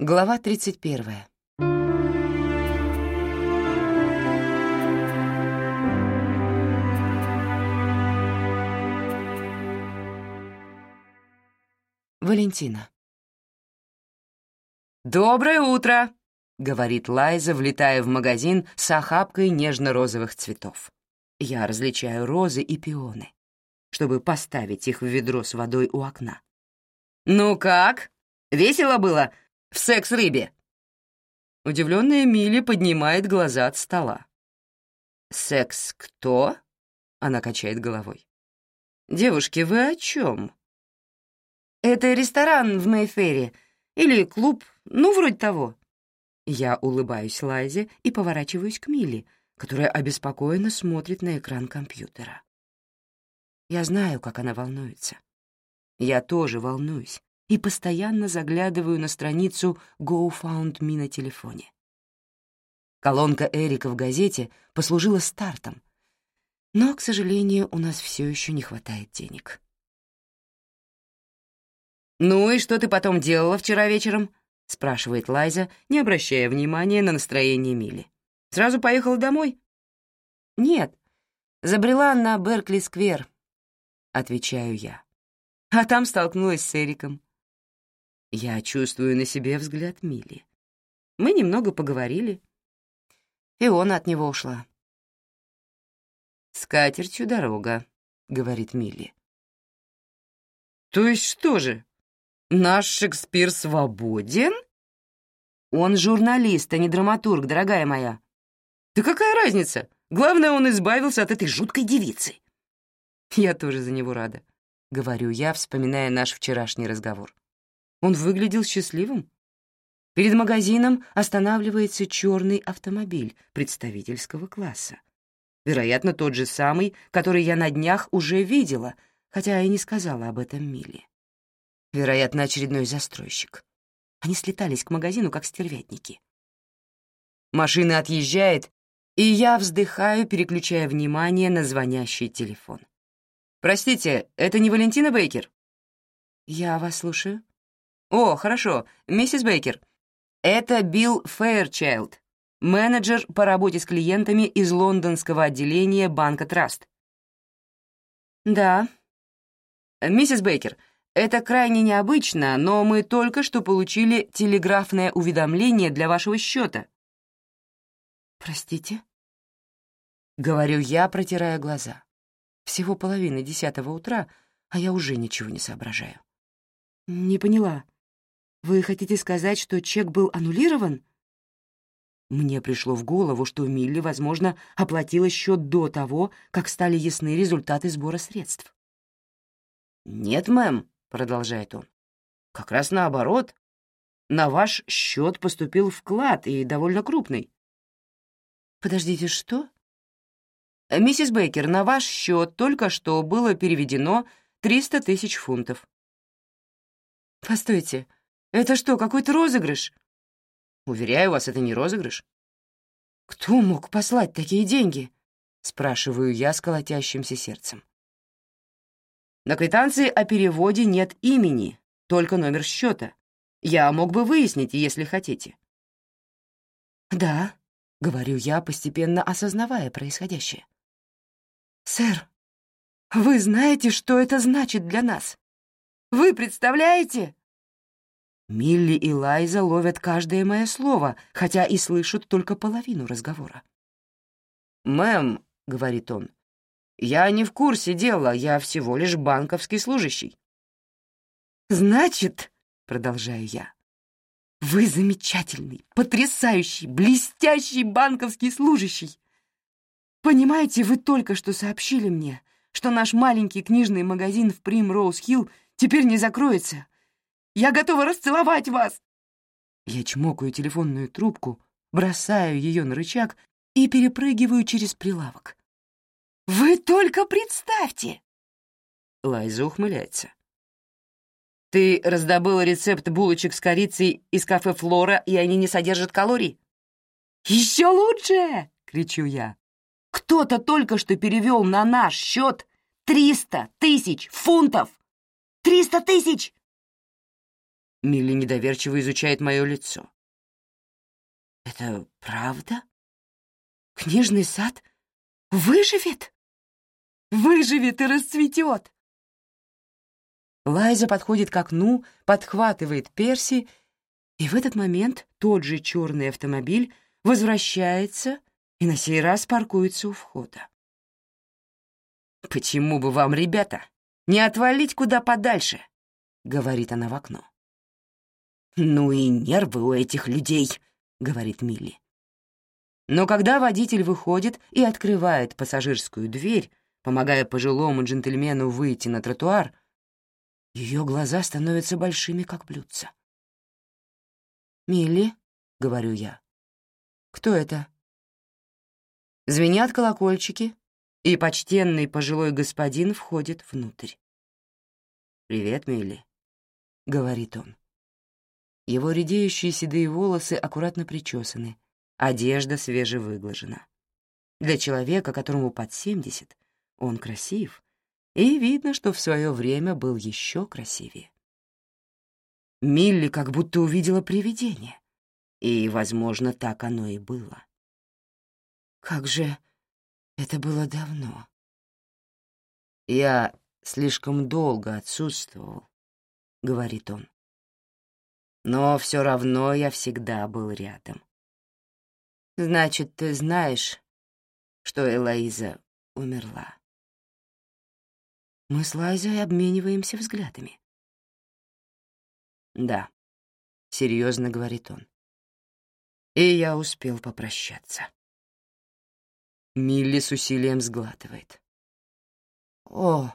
Глава 31. Валентина. «Доброе утро!» — говорит Лайза, влетая в магазин с охапкой нежно-розовых цветов. Я различаю розы и пионы, чтобы поставить их в ведро с водой у окна. «Ну как? Весело было?» В секс-рыбе?» Удивленная Милли поднимает глаза от стола. «Секс кто?» — она качает головой. «Девушки, вы о чем?» «Это ресторан в Мэйфере или клуб, ну, вроде того». Я улыбаюсь Лайзе и поворачиваюсь к Милли, которая обеспокоенно смотрит на экран компьютера. Я знаю, как она волнуется. Я тоже волнуюсь, и постоянно заглядываю на страницу GoFoundMe на телефоне. Колонка Эрика в газете послужила стартом, но, к сожалению, у нас все еще не хватает денег. «Ну и что ты потом делала вчера вечером?» — спрашивает Лайза, не обращая внимания на настроение Мили. «Сразу поехала домой?» «Нет, забрела на Беркли-сквер», — отвечаю я. А там столкнулась с Эриком. Я чувствую на себе взгляд Мили. Мы немного поговорили, и он от него ушла. «С катертью дорога», — говорит Милли. «То есть что же, наш Шекспир свободен?» «Он журналист, а не драматург, дорогая моя». «Да какая разница? Главное, он избавился от этой жуткой девицы». «Я тоже за него рада», — говорю я, вспоминая наш вчерашний разговор. Он выглядел счастливым. Перед магазином останавливается черный автомобиль представительского класса. Вероятно, тот же самый, который я на днях уже видела, хотя и не сказала об этом Миле. Вероятно, очередной застройщик. Они слетались к магазину, как стервятники. Машина отъезжает, и я вздыхаю, переключая внимание на звонящий телефон. «Простите, это не Валентина Бейкер?» «Я вас слушаю». «О, хорошо, миссис Бейкер. Это Билл Фэйрчайлд, менеджер по работе с клиентами из лондонского отделения банка Траст». «Да». «Миссис Бейкер, это крайне необычно, но мы только что получили телеграфное уведомление для вашего счета». «Простите?» — говорю я, протирая глаза. Всего половина десятого утра, а я уже ничего не соображаю. «Не поняла». Вы хотите сказать, что чек был аннулирован? Мне пришло в голову, что Милли, возможно, оплатила счет до того, как стали ясны результаты сбора средств. «Нет, мэм», — продолжает он, — «как раз наоборот. На ваш счет поступил вклад, и довольно крупный». «Подождите, что?» «Миссис Бейкер, на ваш счет только что было переведено 300 тысяч фунтов». «Постойте, это что, какой-то розыгрыш? Уверяю вас, это не розыгрыш. Кто мог послать такие деньги? Спрашиваю я с колотящимся сердцем. На квитанции о переводе нет имени, только номер счета. Я мог бы выяснить, если хотите. Да, говорю я, постепенно осознавая происходящее. Сэр, вы знаете, что это значит для нас? Вы представляете? Милли и Лайза ловят каждое мое слово, хотя и слышат только половину разговора. «Мэм», — говорит он, — «я не в курсе дела, я всего лишь банковский служащий». «Значит», — продолжаю я, — «вы замечательный, потрясающий, блестящий банковский служащий. Понимаете, вы только что сообщили мне, что наш маленький книжный магазин в Прим-Роуз-Хилл теперь не закроется, я готова расцеловать вас!» Я чмокаю телефонную трубку, бросаю ее на рычаг и перепрыгиваю через прилавок. «Вы только представьте!» Лайза ухмыляется. «Ты раздобыла рецепт булочек с корицей из кафе «Флора», и они не содержат калорий?» «Еще лучше!» — кричу я. «Кто-то только что перевел на наш счет триста тысяч фунтов! Триста тысяч!» Милли недоверчиво изучает мое лицо. «Это правда? Книжный сад выживет? Выживет и расцветет!» Лайза подходит к окну, подхватывает Перси, и в этот момент тот же черный автомобиль возвращается и на сей раз паркуется у входа. «Почему бы вам, ребята, не отвалить куда подальше?» — говорит она в окно. «Ну и нервы у этих людей», — говорит Милли. Но когда водитель выходит и открывает пассажирскую дверь, помогая пожилому джентльмену выйти на тротуар, ее глаза становятся большими, как блюдца. «Милли», — говорю я, — «кто это?» Звенят колокольчики, и почтенный пожилой господин входит внутрь. «Привет, Милли», — говорит он. Его редеющие седые волосы аккуратно причесаны, одежда свежевыглажена. Для человека, которому под семьдесят, он красив, и видно, что в свое время был еще красивее. Милли как будто увидела привидение, и, возможно, так оно и было. Как же это было давно. «Я слишком долго отсутствовал», — говорит он. «Но все равно я всегда был рядом». «Значит, ты знаешь, что Элоиза умерла?» Мы с Лайзой обмениваемся взглядами. «Да», — серьезно говорит он. И я успел попрощаться. Милли с усилием сглатывает. «О!»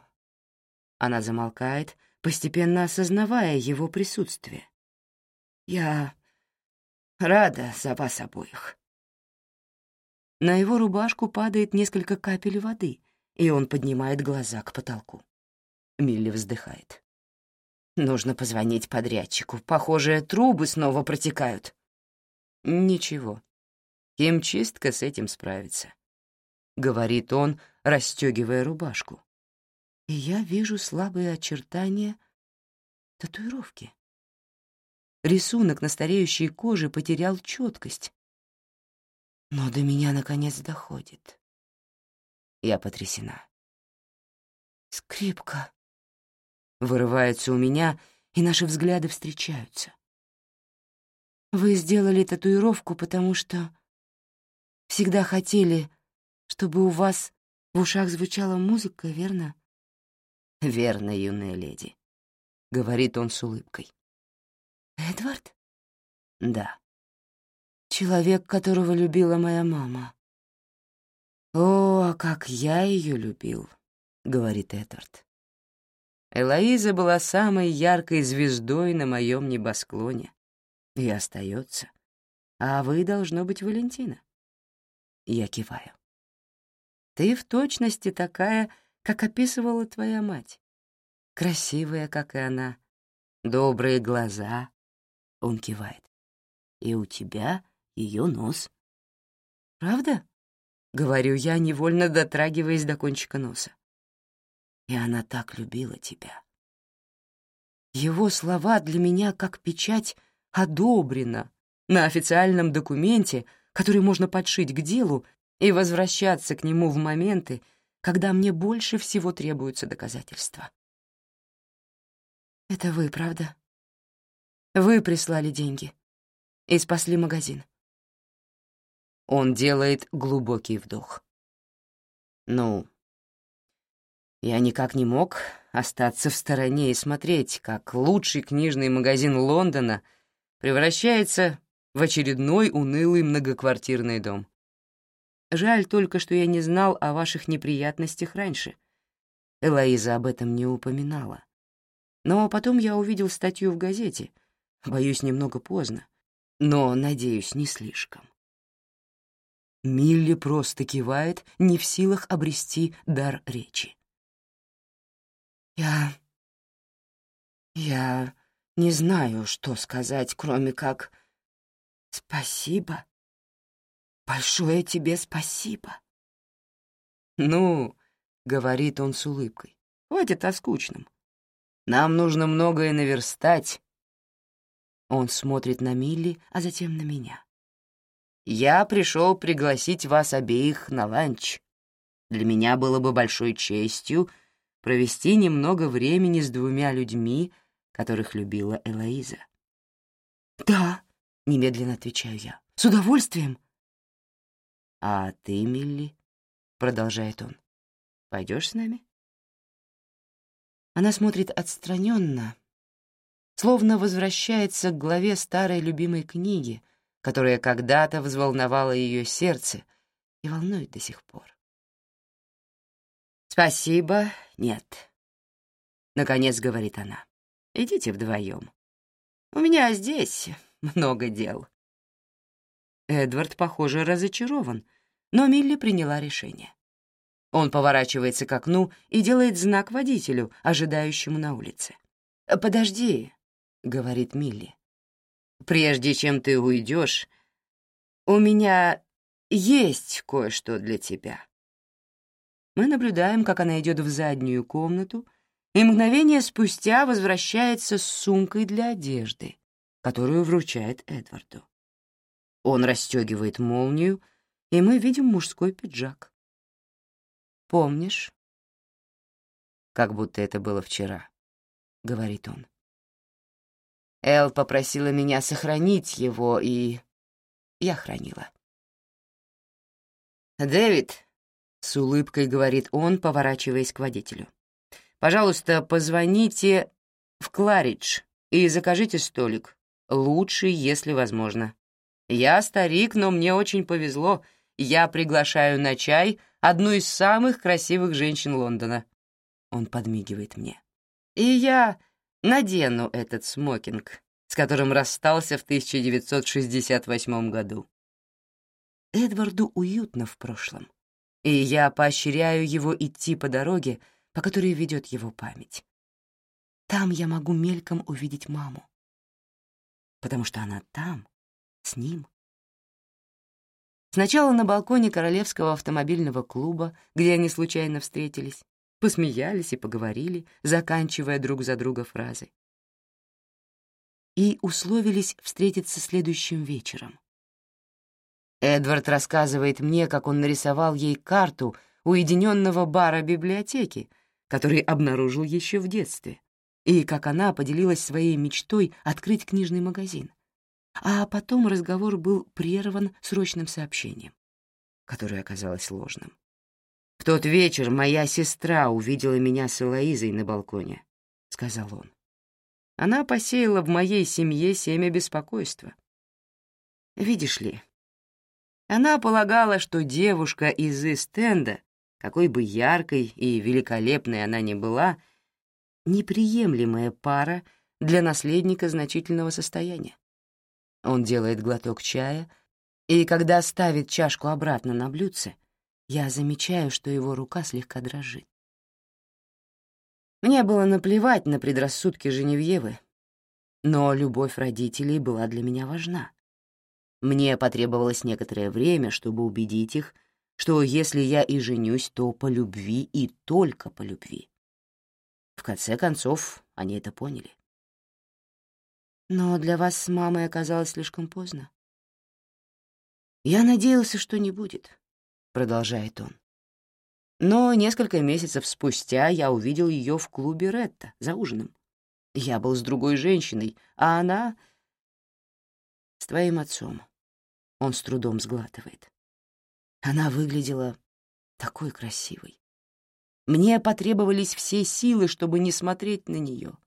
Она замолкает, постепенно осознавая его присутствие. «Я рада за вас обоих». На его рубашку падает несколько капель воды — и он поднимает глаза к потолку. Милли вздыхает. «Нужно позвонить подрядчику. Похоже, трубы снова протекают». «Ничего. Химчистка с этим справится», — говорит он, расстегивая рубашку. И я вижу слабые очертания татуировки. Рисунок на стареющей коже потерял четкость. Но до меня наконец доходит. Я потрясена. «Скрипка!» Вырывается у меня, и наши взгляды встречаются. «Вы сделали татуировку, потому что всегда хотели, чтобы у вас в ушах звучала музыка, верно?» «Верно, юная леди», — говорит он с улыбкой. «Эдвард?» «Да». «Человек, которого любила моя мама». «О, как я ее любил», — говорит Эдвард. Элоиза была самой яркой звездой на моем небосклоне. И остается. А вы, должно быть, Валентина. Я киваю. Ты в точности такая, как описывала твоя мать. Красивая, как и она. Добрые глаза. Он кивает. И у тебя ее нос. Правда? — говорю я, невольно дотрагиваясь до кончика носа. «И она так любила тебя». Его слова для меня как печать одобрена на официальном документе, который можно подшить к делу и возвращаться к нему в моменты, когда мне больше всего требуются доказательства. «Это вы, правда? Вы прислали деньги и спасли магазин. Он делает глубокий вдох. Ну, я никак не мог остаться в стороне и смотреть, как лучший книжный магазин Лондона превращается в очередной унылый многоквартирный дом. Жаль только, что я не знал о ваших неприятностях раньше. Элоиза об этом не упоминала. Но потом я увидел статью в газете. Боюсь, немного поздно. Но, надеюсь, не слишком. Милли просто кивает, не в силах обрести дар речи. «Я... я не знаю, что сказать, кроме как «спасибо». Большое тебе спасибо. «Ну, — говорит он с улыбкой, — хватит о скучном. Нам нужно многое наверстать, Он смотрит на Милли, а затем на меня. «Я пришел пригласить вас обеих на ланч. Для меня было бы большой честью провести немного времени с двумя людьми, которых любила Элоиза». «Да», — немедленно отвечаю я, — «с удовольствием». «А ты, Милли?» — продолжает он. «Пойдешь с нами?» Она смотрит отстраненно, словно возвращается к главе старой любимой книги, которая когда-то взволновала ее сердце и волнует до сих пор. «Спасибо, нет», — наконец говорит она. «Идите вдвоем. У меня здесь много дел». Эдвард, похоже, разочарован, но Милли приняла решение. Он поворачивается к окну и делает знак водителю, ожидающему на улице. «Подожди», — говорит Милли. «Прежде чем ты уйдешь, у меня есть кое-что для тебя». Мы наблюдаем, как она идет в заднюю комнату, и мгновение спустя возвращается с сумкой для одежды, которую вручает Эдварду. Он расстегивает молнию, и мы видим мужской пиджак. Помнишь? Как будто это было вчера, — говорит он. Эл попросила меня сохранить его, и я хранила. «Дэвид», — с улыбкой говорит он, поворачиваясь к водителю, «пожалуйста, позвоните в Кларидж и закажите столик. Лучше, если возможно. Я старик, но мне очень повезло. Я приглашаю на чай одну из самых красивых женщин Лондона. Он подмигивает мне. И я надену этот смокинг, с которым расстался в 1968 году. Эдварду уютно в прошлом, и я поощряю его идти по дороге, по которой ведет его память. Там я могу мельком увидеть маму, потому что она там, с ним. Сначала на балконе Королевского автомобильного клуба, где они случайно встретились, посмеялись и поговорили, заканчивая друг за друга фразы. И условились встретиться следующим вечером. Эдвард рассказывает мне, как он нарисовал ей карту уединенного бара библиотеки, который обнаружил еще в детстве, и как она поделилась своей мечтой открыть книжный магазин. А потом разговор был прерван срочным сообщением, которое оказалось ложным. «В тот вечер моя сестра увидела меня с Элоизой на балконе», — сказал он. «Она посеяла в моей семье семя беспокойства. Видишь ли, она полагала, что девушка из Истенда, какой бы яркой и великолепной она ни была, неприемлемая пара для наследника значительного состояния. Он делает глоток чая, и когда ставит чашку обратно на блюдце, я замечаю, что его рука слегка дрожит. Мне было наплевать на предрассудки Женевьевы, но любовь родителей была для меня важна. Мне потребовалось некоторое время, чтобы убедить их, что если я и женюсь, то по любви и только по любви. В конце концов, они это поняли. Но для вас с мамой оказалось слишком поздно. «Я надеялся, что не будет», — продолжает он. Но несколько месяцев спустя я увидел ее в клубе Ретта за ужином. Я был с другой женщиной, а она... с твоим отцом. Он с трудом сглатывает. Она выглядела такой красивой. Мне потребовались все силы, чтобы не смотреть на нее.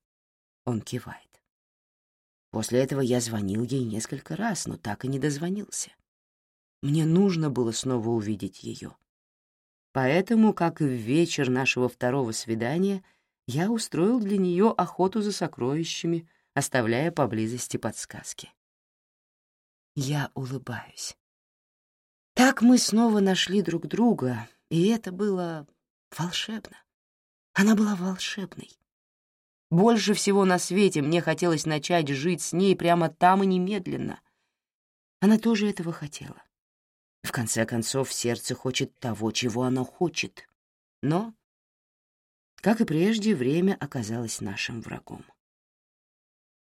Он кивает. После этого я звонил ей несколько раз, но так и не дозвонился. Мне нужно было снова увидеть ее. Поэтому, как и в вечер нашего второго свидания, я устроил для нее охоту за сокровищами, оставляя поблизости подсказки. Я улыбаюсь. Так мы снова нашли друг друга, и это было волшебно. Она была волшебной. Больше всего на свете мне хотелось начать жить с ней прямо там и немедленно. Она тоже этого хотела. В конце концов, сердце хочет того, чего оно хочет. Но, как и прежде, время оказалось нашим врагом.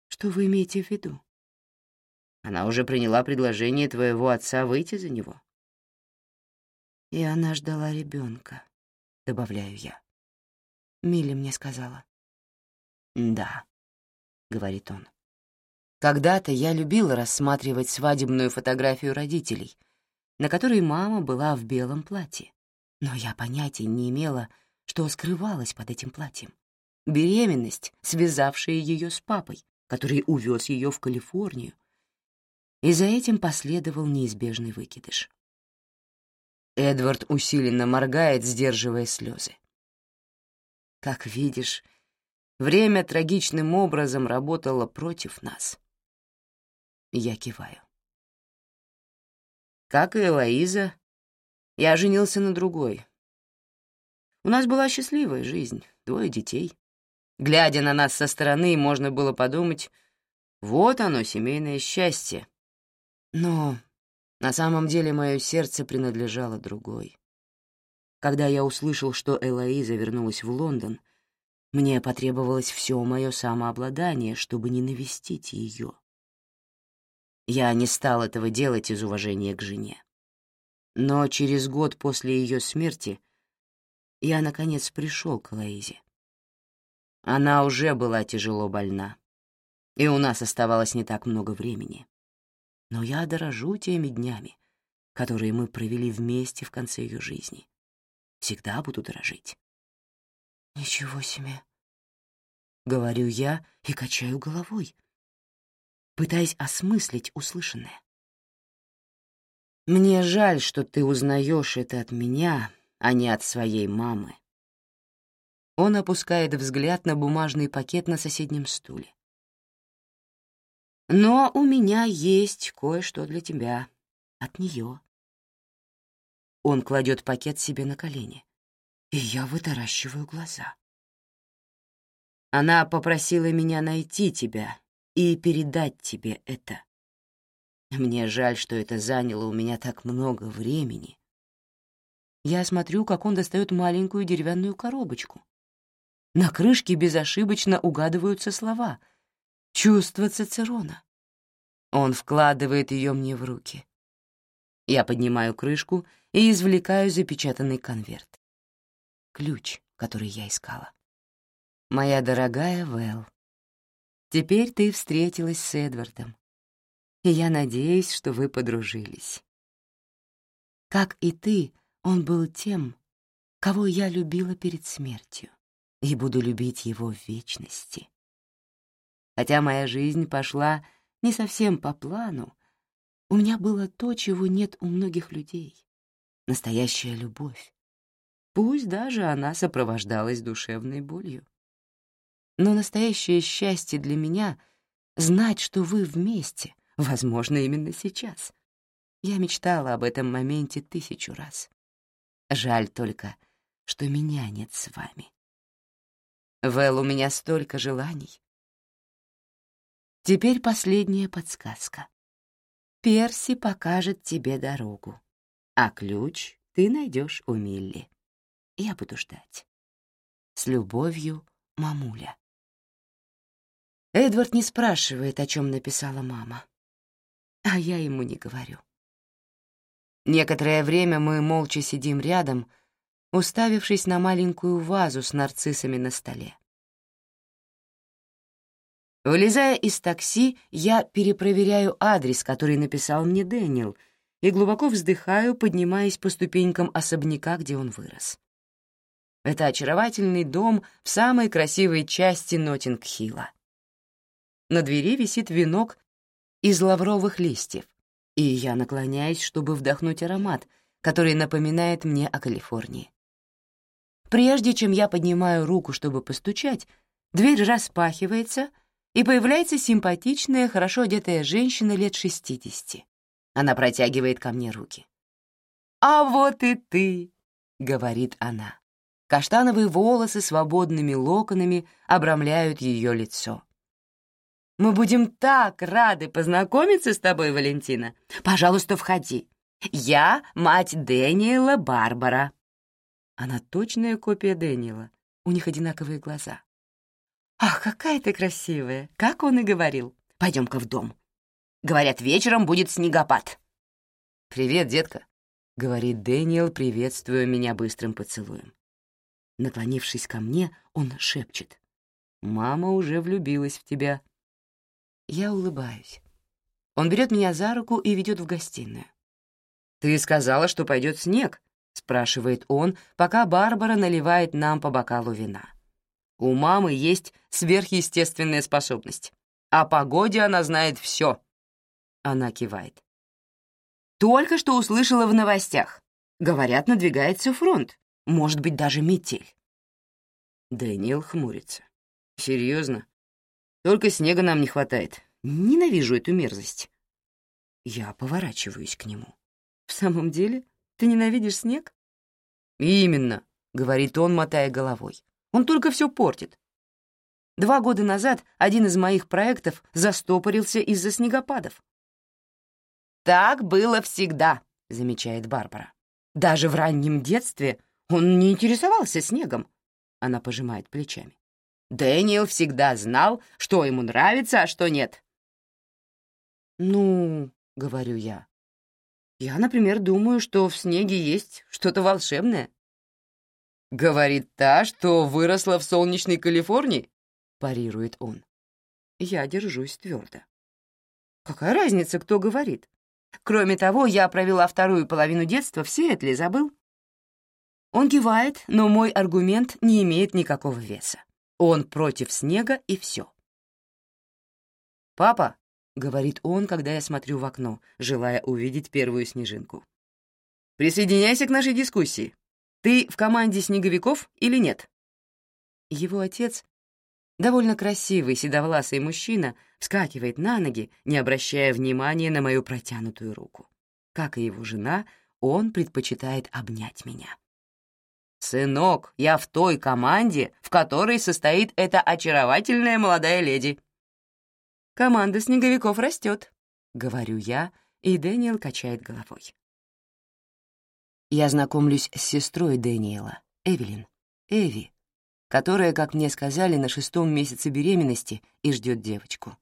Что вы имеете в виду? Она уже приняла предложение твоего отца выйти за него. И она ждала ребенка, добавляю я. Милли мне сказала. «Да», — говорит он. «Когда-то я любила рассматривать свадебную фотографию родителей, на которой мама была в белом платье, но я понятия не имела, что скрывалось под этим платьем. Беременность, связавшая ее с папой, который увез ее в Калифорнию, и за этим последовал неизбежный выкидыш. Эдвард усиленно моргает, сдерживая слезы. Как видишь, время трагичным образом работало против нас. Я киваю. Как и Элоиза, я женился на другой. У нас была счастливая жизнь, двое детей. Глядя на нас со стороны, можно было подумать, вот оно, семейное счастье. Но на самом деле мое сердце принадлежало другой. Когда я услышал, что Элоиза вернулась в Лондон, мне потребовалось все мое самообладание, чтобы не навестить ее. Я не стал этого делать из уважения к жене. Но через год после ее смерти я, наконец, пришел к Элоизе. Она уже была тяжело больна, и у нас оставалось не так много времени но я дорожу теми днями, которые мы провели вместе в конце ее жизни. Всегда буду дорожить. «Ничего себе!» — говорю я и качаю головой, пытаясь осмыслить услышанное. «Мне жаль, что ты узнаешь это от меня, а не от своей мамы». Он опускает взгляд на бумажный пакет на соседнем стуле. Но у меня есть кое-что для тебя. От нее. Он кладет пакет себе на колени, и я вытаращиваю глаза. Она попросила меня найти тебя и передать тебе это. Мне жаль, что это заняло у меня так много времени. Я смотрю, как он достает маленькую деревянную коробочку. На крышке безошибочно угадываются слова — чувство Цицерона. Он вкладывает ее мне в руки. Я поднимаю крышку и извлекаю запечатанный конверт. Ключ, который я искала. Моя дорогая Вэл, теперь ты встретилась с Эдвардом, и я надеюсь, что вы подружились. Как и ты, он был тем, кого я любила перед смертью, и буду любить его в вечности. Хотя моя жизнь пошла не совсем по плану, у меня было то, чего нет у многих людей — настоящая любовь. Пусть даже она сопровождалась душевной болью. Но настоящее счастье для меня — знать, что вы вместе, возможно, именно сейчас. Я мечтала об этом моменте тысячу раз. Жаль только, что меня нет с вами. Вэл, у меня столько желаний, Теперь последняя подсказка. Перси покажет тебе дорогу, а ключ ты найдешь у Милли. Я буду ждать. С любовью, мамуля. Эдвард не спрашивает, о чем написала мама. А я ему не говорю. Некоторое время мы молча сидим рядом, уставившись на маленькую вазу с нарциссами на столе. Вылезая из такси, я перепроверяю адрес, который написал мне Дэниел, и глубоко вздыхаю, поднимаясь по ступенькам особняка, где он вырос. Это очаровательный дом в самой красивой части Нотинг-Хилла. На двери висит венок из лавровых листьев, и я наклоняюсь, чтобы вдохнуть аромат, который напоминает мне о Калифорнии. Прежде чем я поднимаю руку, чтобы постучать, дверь распахивается — и появляется симпатичная, хорошо одетая женщина лет шестидесяти. Она протягивает ко мне руки. «А вот и ты!» — говорит она. Каштановые волосы свободными локонами обрамляют ее лицо. «Мы будем так рады познакомиться с тобой, Валентина. Пожалуйста, входи. Я мать Дэниела Барбара». Она точная копия Дэниела. У них одинаковые глаза. «Ах, какая ты красивая! Как он и говорил. Пойдем-ка в дом». Говорят, вечером будет снегопад». «Привет, детка», — говорит Дэниел, приветствуя меня быстрым поцелуем. Наклонившись ко мне, он шепчет. «Мама уже влюбилась в тебя». Я улыбаюсь. Он берет меня за руку и ведет в гостиную. «Ты сказала, что пойдет снег?» — спрашивает он, пока Барбара наливает нам по бокалу вина. «У мамы есть сверхъестественная способность. О погоде она знает все. Она кивает. «Только что услышала в новостях. Говорят, надвигается фронт. Может быть, даже метель». Дэниел хмурится. «Серьезно? Только снега нам не хватает. Ненавижу эту мерзость». Я поворачиваюсь к нему. «В самом деле, ты ненавидишь снег?» «Именно», — говорит он, мотая головой. «Он только все портит. Два года назад один из моих проектов застопорился из-за снегопадов». «Так было всегда», — замечает Барбара. «Даже в раннем детстве он не интересовался снегом», — она пожимает плечами. «Дэниел всегда знал, что ему нравится, а что нет». «Ну, — говорю я, я, например, думаю, что в снеге есть что-то волшебное. «Говорит та, что выросла в солнечной Калифорнии?» — парирует он. Я держусь твердо. Какая разница, кто говорит? Кроме того, я провела вторую половину детства в Сиэтле, забыл? Он кивает, но мой аргумент не имеет никакого веса. Он против снега и все. «Папа, — говорит он, когда я смотрю в окно, желая увидеть первую снежинку. «Присоединяйся к нашей дискуссии. Ты в команде снеговиков или нет?» Его отец, довольно красивый седовласый мужчина, вскакивает на ноги, не обращая внимания на мою протянутую руку. Как и его жена, он предпочитает обнять меня. «Сынок, я в той команде, в которой состоит эта очаровательная молодая леди», Команда снеговиков растет, говорю я, и Дэниел качает головой. Я знакомлюсь с сестрой Дэниела, Эвелин, Эви, которая, как мне сказали, на шестом месяце беременности и ждет девочку.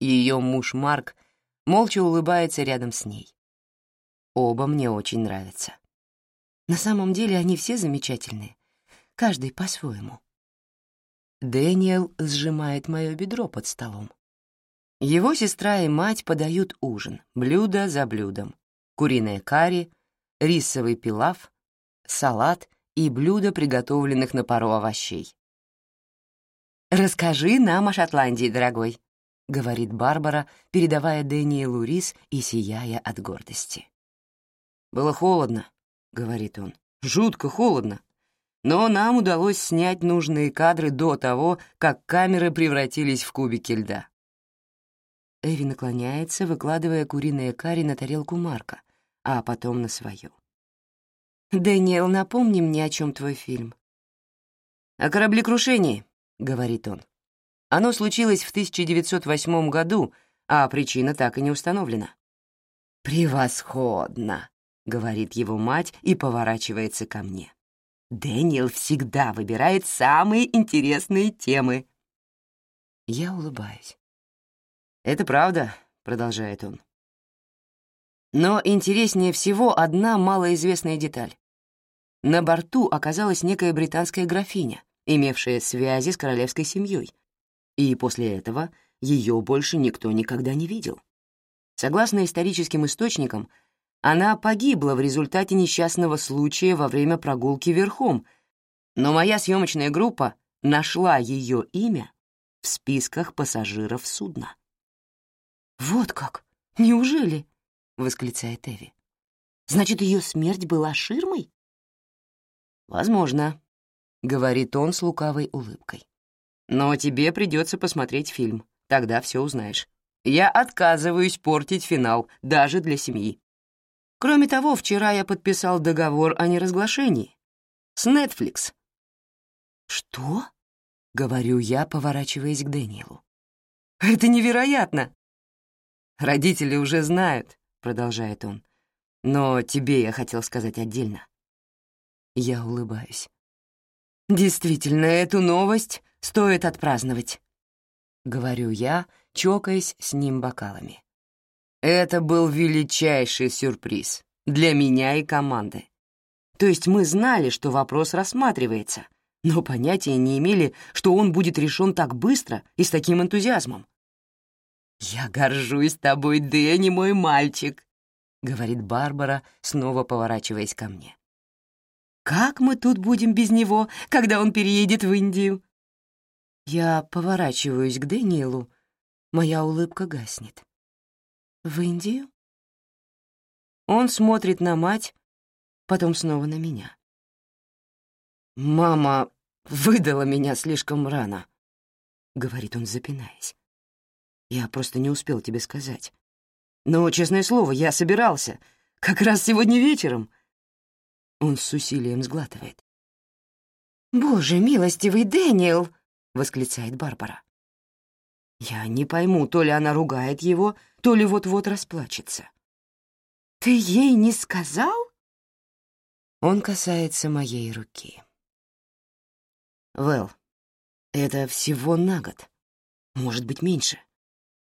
Ее муж Марк молча улыбается рядом с ней. Оба мне очень нравятся. На самом деле они все замечательные, каждый по-своему. Дэниел сжимает мое бедро под столом. Его сестра и мать подают ужин, блюдо за блюдом. Куриное карри, рисовый пилав, салат и блюда, приготовленных на пару овощей. «Расскажи нам о Шотландии, дорогой», — говорит Барбара, передавая Дэниелу рис и сияя от гордости. «Было холодно», — говорит он, — «жутко холодно. Но нам удалось снять нужные кадры до того, как камеры превратились в кубики льда. Эви наклоняется, выкладывая куриное карри на тарелку Марка, а потом на свою. «Дэниел, напомни мне, о чем твой фильм». «О кораблекрушении», — говорит он. «Оно случилось в 1908 году, а причина так и не установлена». «Превосходно», — говорит его мать и поворачивается ко мне. «Дэниел всегда выбирает самые интересные темы». Я улыбаюсь. «Это правда», — продолжает он. Но интереснее всего одна малоизвестная деталь. На борту оказалась некая британская графиня, имевшая связи с королевской семьей, и после этого ее больше никто никогда не видел. Согласно историческим источникам, она погибла в результате несчастного случая во время прогулки верхом, но моя съемочная группа нашла ее имя в списках пассажиров судна. «Вот как? Неужели?» — восклицает Эви. «Значит, ее смерть была ширмой?» «Возможно», — говорит он с лукавой улыбкой. «Но тебе придется посмотреть фильм, тогда все узнаешь. Я отказываюсь портить финал, даже для семьи. Кроме того, вчера я подписал договор о неразглашении. С Netflix». «Что?» — говорю я, поворачиваясь к Дэниелу. «Это невероятно!» Родители уже знают, — продолжает он. Но тебе я хотел сказать отдельно. Я улыбаюсь. Действительно, эту новость стоит отпраздновать. Говорю я, чокаясь с ним бокалами. Это был величайший сюрприз для меня и команды. То есть мы знали, что вопрос рассматривается, но понятия не имели, что он будет решен так быстро и с таким энтузиазмом. «Я горжусь тобой, Дэнни, мой мальчик», — говорит Барбара, снова поворачиваясь ко мне. «Как мы тут будем без него, когда он переедет в Индию?» Я поворачиваюсь к Дэниелу, моя улыбка гаснет. «В Индию?» Он смотрит на мать, потом снова на меня. «Мама выдала меня слишком рано», — говорит он, запинаясь. «Я просто не успел тебе сказать. Но, честное слово, я собирался. Как раз сегодня вечером». Он с усилием сглатывает. «Боже милостивый Дэниел!» — восклицает Барбара. Я не пойму, то ли она ругает его, то ли вот-вот расплачется. «Ты ей не сказал?» Он касается моей руки. «Вэл, это всего на год. Может быть, меньше.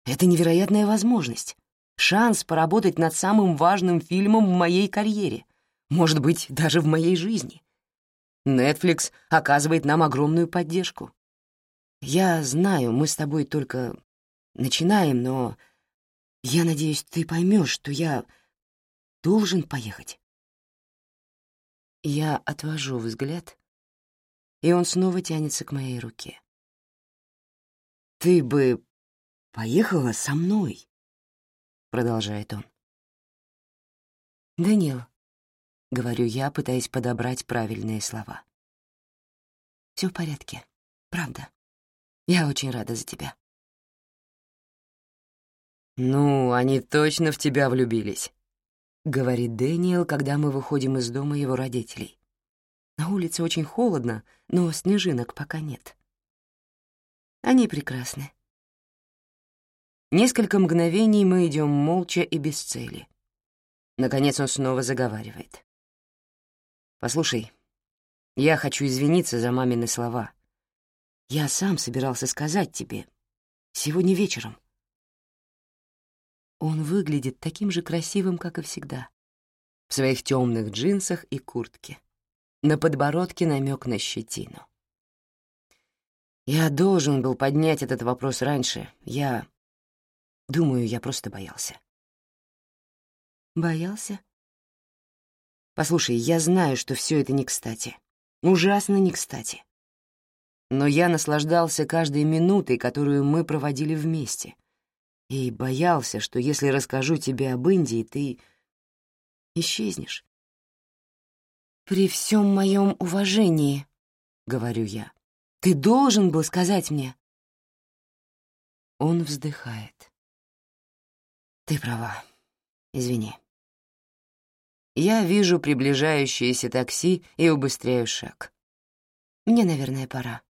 Это невероятная возможность. Шанс поработать над самым важным фильмом в моей карьере. Может быть, даже в моей жизни. Netflix оказывает нам огромную поддержку. Я знаю, мы с тобой только начинаем, но я надеюсь, ты поймешь, что я должен поехать. Я отвожу взгляд, и он снова тянется к моей руке. «Ты бы поехала со мной», — продолжает он. «Данил», — говорю я, пытаясь подобрать правильные слова. «Все в порядке, правда». Я очень рада за тебя». «Ну, они точно в тебя влюбились», — говорит Дэниел, когда мы выходим из дома его родителей. На улице очень холодно, но снежинок пока нет. Они прекрасны. Несколько мгновений мы идем молча и без цели. Наконец он снова заговаривает. «Послушай, я хочу извиниться за мамины слова. Я сам собирался сказать тебе. Сегодня вечером. Он выглядит таким же красивым, как и всегда. В своих темных джинсах и куртке. На подбородке намек на щетину. Я должен был поднять этот вопрос раньше. Я... Думаю, я просто боялся. Боялся? Послушай, я знаю, что все это не кстати. Ужасно не кстати но я наслаждался каждой минутой, которую мы проводили вместе, и боялся, что если расскажу тебе об Индии, ты исчезнешь. «При всем моем уважении», — говорю я, — «ты должен был сказать мне». Он вздыхает. «Ты права. Извини». Я вижу приближающееся такси и убыстряю шаг. Мне, наверное, пора.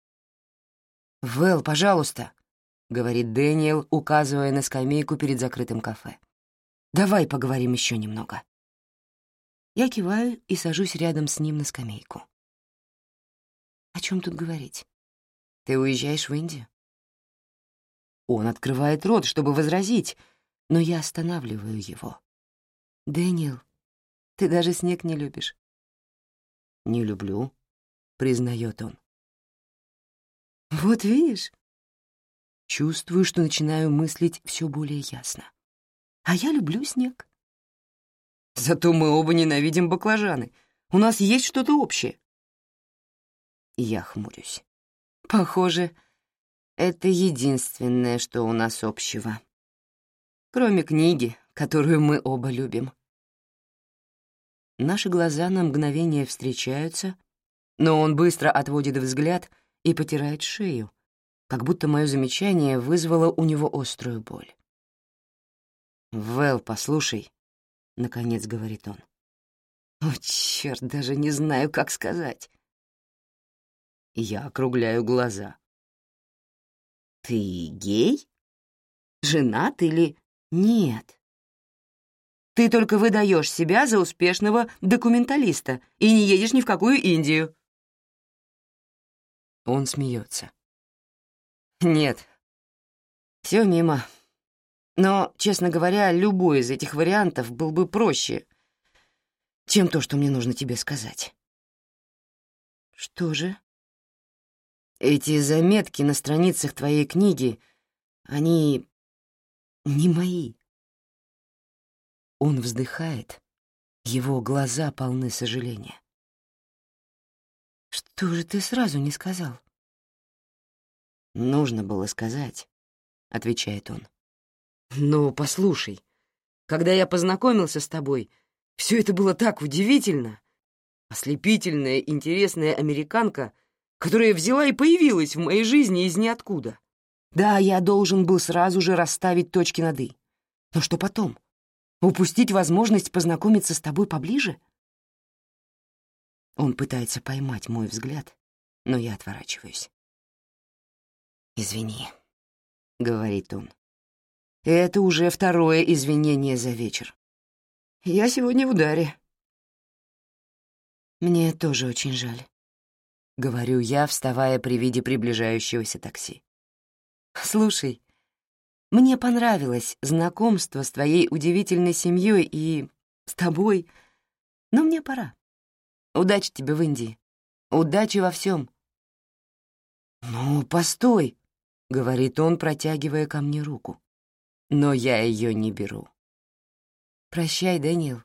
«Вэл, пожалуйста», — говорит Дэниел, указывая на скамейку перед закрытым кафе. «Давай поговорим еще немного». Я киваю и сажусь рядом с ним на скамейку. «О чем тут говорить? Ты уезжаешь в Индию?» Он открывает рот, чтобы возразить, но я останавливаю его. «Дэниел, ты даже снег не любишь». «Не люблю», — признает он. Вот видишь? Чувствую, что начинаю мыслить все более ясно. А я люблю снег. Зато мы оба ненавидим баклажаны. У нас есть что-то общее. Я хмурюсь. Похоже, это единственное, что у нас общего. Кроме книги, которую мы оба любим. Наши глаза на мгновение встречаются, но он быстро отводит взгляд — и потирает шею, как будто мое замечание вызвало у него острую боль. «Вэл, послушай», — наконец говорит он. «О, черт, даже не знаю, как сказать». Я округляю глаза. «Ты гей? Женат или...» «Нет. Ты только выдаешь себя за успешного документалиста и не едешь ни в какую Индию». Он смеется. «Нет, все мимо. Но, честно говоря, любой из этих вариантов был бы проще, чем то, что мне нужно тебе сказать. Что же? Эти заметки на страницах твоей книги, они не мои. Он вздыхает, его глаза полны сожаления. Что же ты сразу не сказал? Нужно было сказать, отвечает он. Но послушай, когда я познакомился с тобой, все это было так удивительно. Ослепительная, интересная американка, которая взяла и появилась в моей жизни из ниоткуда. Да, я должен был сразу же расставить точки над «и». Но что потом? Упустить возможность познакомиться с тобой поближе? Он пытается поймать мой взгляд, но я отворачиваюсь. «Извини», — говорит он. Это уже второе извинение за вечер. Я сегодня в ударе. Мне тоже очень жаль, — говорю я, вставая при виде приближающегося такси. Слушай, мне понравилось знакомство с твоей удивительной семьей и с тобой, но мне пора. Удачи тебе в Индии. Удачи во всем. «Ну, постой», — говорит он, протягивая ко мне руку. Но я ее не беру. «Прощай, Дэниел.